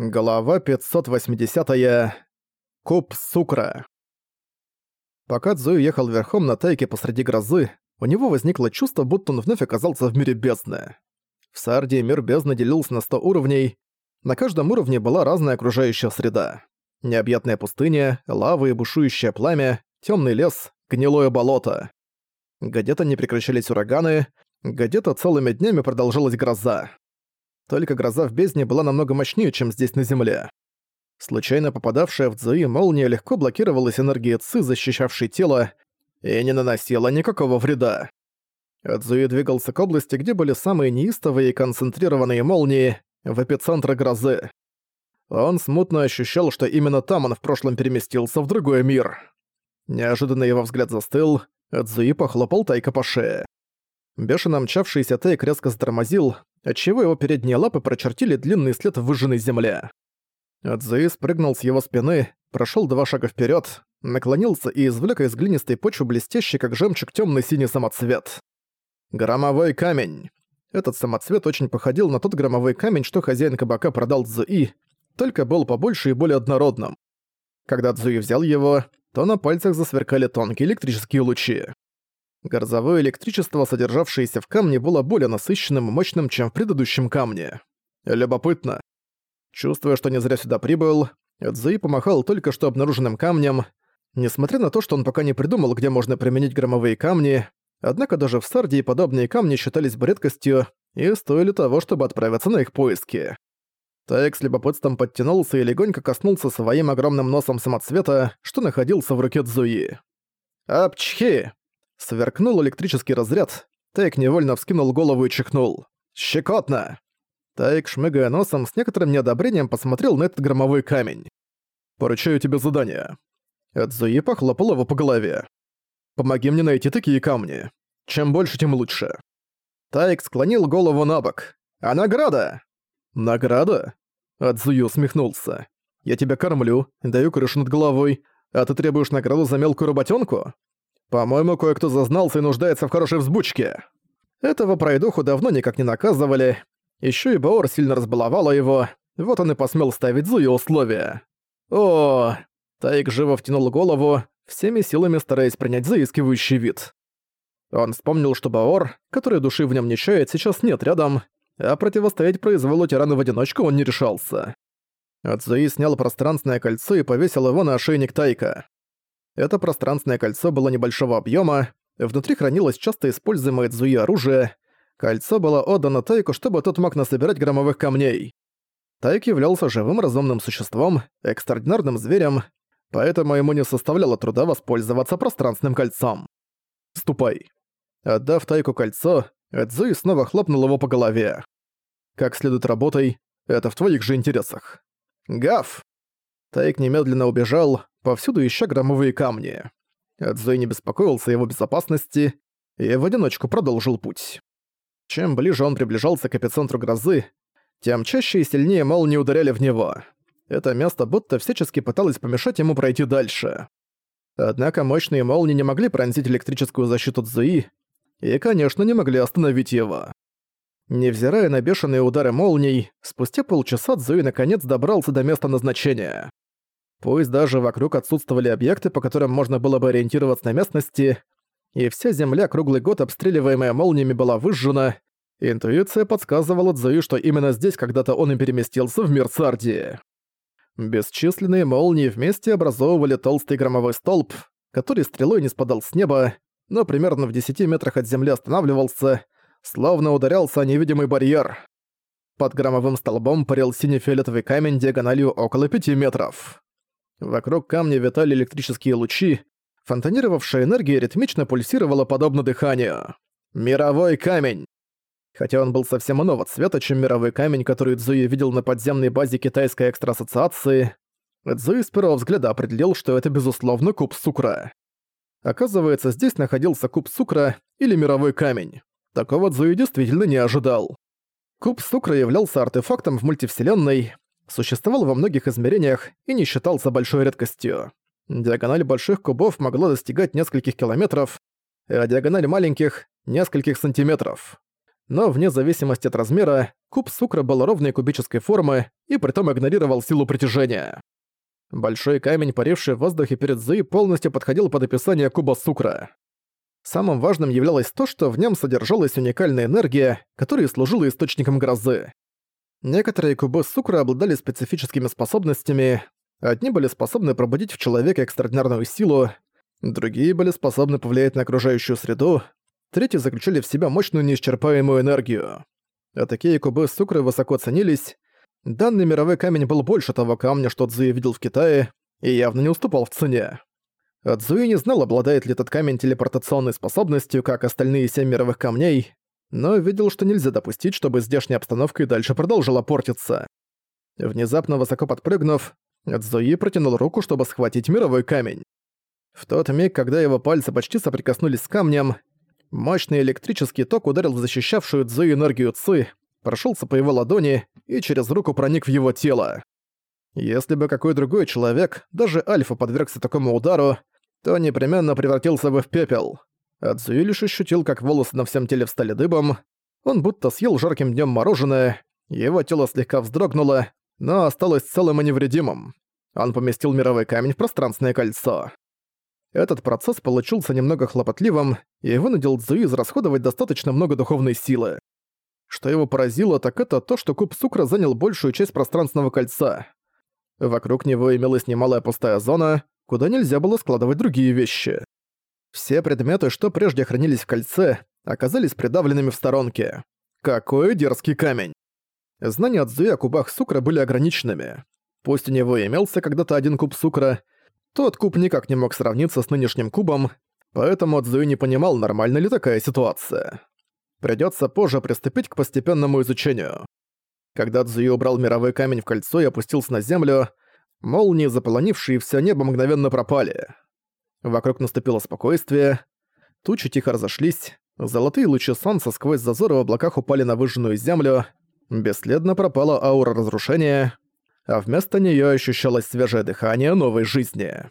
Глава 580. -я. Куб Сукра. Пока Цзуи ехал верхом на тайке посреди грозы, у него возникло чувство, будто он вновь оказался в мире бездны. В Сардии мир бездны делился на 100 уровней. На каждом уровне была разная окружающая среда. Необъятная пустыня, лава и бушующее пламя, темный лес, гнилое болото. Где-то не прекращались ураганы, где-то целыми днями продолжалась гроза. Только гроза в бездне была намного мощнее, чем здесь на Земле. Случайно попадавшая в Цзуи молния легко блокировалась энергией Ци, защищавшей тело, и не наносила никакого вреда. Цзуи двигался к области, где были самые неистовые и концентрированные молнии, в эпицентре грозы. Он смутно ощущал, что именно там он в прошлом переместился в другой мир. Неожиданно его взгляд застыл, Цзуи похлопал Тайка по шее. Бешено мчавшийся Тайк резко затормозил, отчего его передние лапы прочертили длинный след в выжженной земле. Адзуи спрыгнул с его спины, прошел два шага вперед, наклонился и извлек из глинистой почвы блестящий, как жемчуг, темный синий самоцвет. Громовой камень. Этот самоцвет очень походил на тот громовой камень, что хозяин кабака продал Цзуи, только был побольше и более однородным. Когда Цзуи взял его, то на пальцах засверкали тонкие электрические лучи. Горзовое электричество, содержавшееся в камне, было более насыщенным и мощным, чем в предыдущем камне. Любопытно. Чувствуя, что не зря сюда прибыл, Эдзуи помахал только что обнаруженным камнем. Несмотря на то, что он пока не придумал, где можно применить громовые камни, однако даже в Сардии подобные камни считались бы редкостью и стоили того, чтобы отправиться на их поиски. Тайк с любопытством подтянулся и легонько коснулся своим огромным носом самоцвета, что находился в руке Цзуи. «Апчхи!» Сверкнул электрический разряд. Тайк невольно вскинул голову и чихнул. «Щекотно!» Тайк, шмыгая носом, с некоторым неодобрением посмотрел на этот громовой камень. «Поручаю тебе задание». Эдзуи похлопал его по голове. «Помоги мне найти такие камни. Чем больше, тем лучше». Тайк склонил голову на бок. «А награда?» «Награда?» Адзуи усмехнулся. «Я тебя кормлю, даю крышу над головой, а ты требуешь награду за мелкую работенку? По-моему, кое-кто зазнался и нуждается в хорошей взбучке. Этого пройдуху давно никак не наказывали. Еще и Баор сильно разбаловала его. Вот он и посмел ставить Зуи условия. О, Таик живо втянул голову, всеми силами стараясь принять заискивающий вид. Он вспомнил, что Баор, который души в нем не чает, сейчас нет рядом, а противостоять произволу тирана в одиночку он не решался. Ацуи снял пространственное кольцо и повесил его на ошейник Тайка. Это пространственное кольцо было небольшого объема, внутри хранилось часто используемое Цзуи оружие. Кольцо было отдано Тайку, чтобы тот мог насобирать громовых камней. Тайк являлся живым разумным существом, экстраординарным зверем, поэтому ему не составляло труда воспользоваться пространственным кольцом. «Ступай». Отдав Тайку кольцо, Эдзуи снова хлопнул его по голове. «Как следует работай, это в твоих же интересах». «Гав!» Тайк немедленно убежал, повсюду ища громовые камни. Эдзуи не беспокоился о его безопасности и в одиночку продолжил путь. Чем ближе он приближался к эпицентру грозы, тем чаще и сильнее молнии ударяли в него. Это место будто всячески пыталось помешать ему пройти дальше. Однако мощные молнии не могли пронзить электрическую защиту Цзуи и, конечно, не могли остановить его. Невзирая на бешеные удары молний, спустя полчаса Цзуи наконец добрался до места назначения. Пусть даже вокруг отсутствовали объекты, по которым можно было бы ориентироваться на местности, и вся земля круглый год, обстреливаемая молниями, была выжжена, интуиция подсказывала Цзуи, что именно здесь когда-то он и переместился в мир Сардии. Бесчисленные молнии вместе образовывали толстый громовой столб, который стрелой не спадал с неба, но примерно в 10 метрах от земли останавливался, словно ударялся о невидимый барьер. Под громовым столбом парил сине-фиолетовый камень диагональю около 5 метров. Вокруг камня витали электрические лучи, фонтанировавшая энергия ритмично пульсировала подобно дыханию. Мировой камень! Хотя он был совсем иного цвета, чем мировой камень, который Цзуи видел на подземной базе китайской экстраассоциации, Цзуи с первого взгляда определил, что это, безусловно, куб Сукра. Оказывается, здесь находился куб Сукра или мировой камень. Такого Цзуи действительно не ожидал. Куб Сукра являлся артефактом в мультивселенной, существовал во многих измерениях и не считался большой редкостью. Диагональ больших кубов могла достигать нескольких километров, а диагональ маленьких — нескольких сантиметров. Но вне зависимости от размера, Куб сукра был ровной кубической формы и притом игнорировал силу притяжения. Большой камень, паривший в воздухе перед Зуи, полностью подходил под описание куба сукра. Самым важным являлось то, что в нем содержалась уникальная энергия, которая служила источником грозы. Некоторые кубы сукра обладали специфическими способностями, одни были способны пробудить в человеке экстраординарную силу, другие были способны повлиять на окружающую среду, третьи заключали в себя мощную неисчерпаемую энергию. А такие кубы сукры высоко ценились. Данный мировой камень был больше того камня, что Цзуи видел в Китае, и явно не уступал в цене. Цзуи не знал, обладает ли этот камень телепортационной способностью, как остальные семь мировых камней, но видел, что нельзя допустить, чтобы здешняя обстановка и дальше продолжила портиться. Внезапно высоко подпрыгнув, Цзуи протянул руку, чтобы схватить мировой камень. В тот миг, когда его пальцы почти соприкоснулись с камнем, Мощный электрический ток ударил в защищавшую Цзуи энергию Ци, прошелся по его ладони и через руку проник в его тело. Если бы какой другой человек, даже Альфа, подвергся такому удару, то непременно превратился бы в пепел. А Цзуи лишь ощутил, как волосы на всем теле встали дыбом, он будто съел жарким днем мороженое, его тело слегка вздрогнуло, но осталось целым и невредимым. Он поместил мировой камень в пространственное кольцо. Этот процесс получился немного хлопотливым и вынудил Цзуи израсходовать достаточно много духовной силы. Что его поразило, так это то, что куб Сукра занял большую часть пространственного кольца. Вокруг него имелась немалая пустая зона, куда нельзя было складывать другие вещи. Все предметы, что прежде хранились в кольце, оказались придавленными в сторонке. Какой дерзкий камень! Знания Цзуи о кубах Сукра были ограниченными. Пусть у него имелся когда-то один куб Сукра, тот куб никак не мог сравниться с нынешним кубом, поэтому Цзуи не понимал, нормальна ли такая ситуация. Придётся позже приступить к постепенному изучению. Когда Цзуи убрал мировой камень в кольцо и опустился на землю, молнии, заполонившие всё небо, мгновенно пропали. Вокруг наступило спокойствие, тучи тихо разошлись, золотые лучи солнца сквозь зазоры в облаках упали на выжженную землю, бесследно пропала аура разрушения, а вместо неё ощущалось свежее дыхание новой жизни.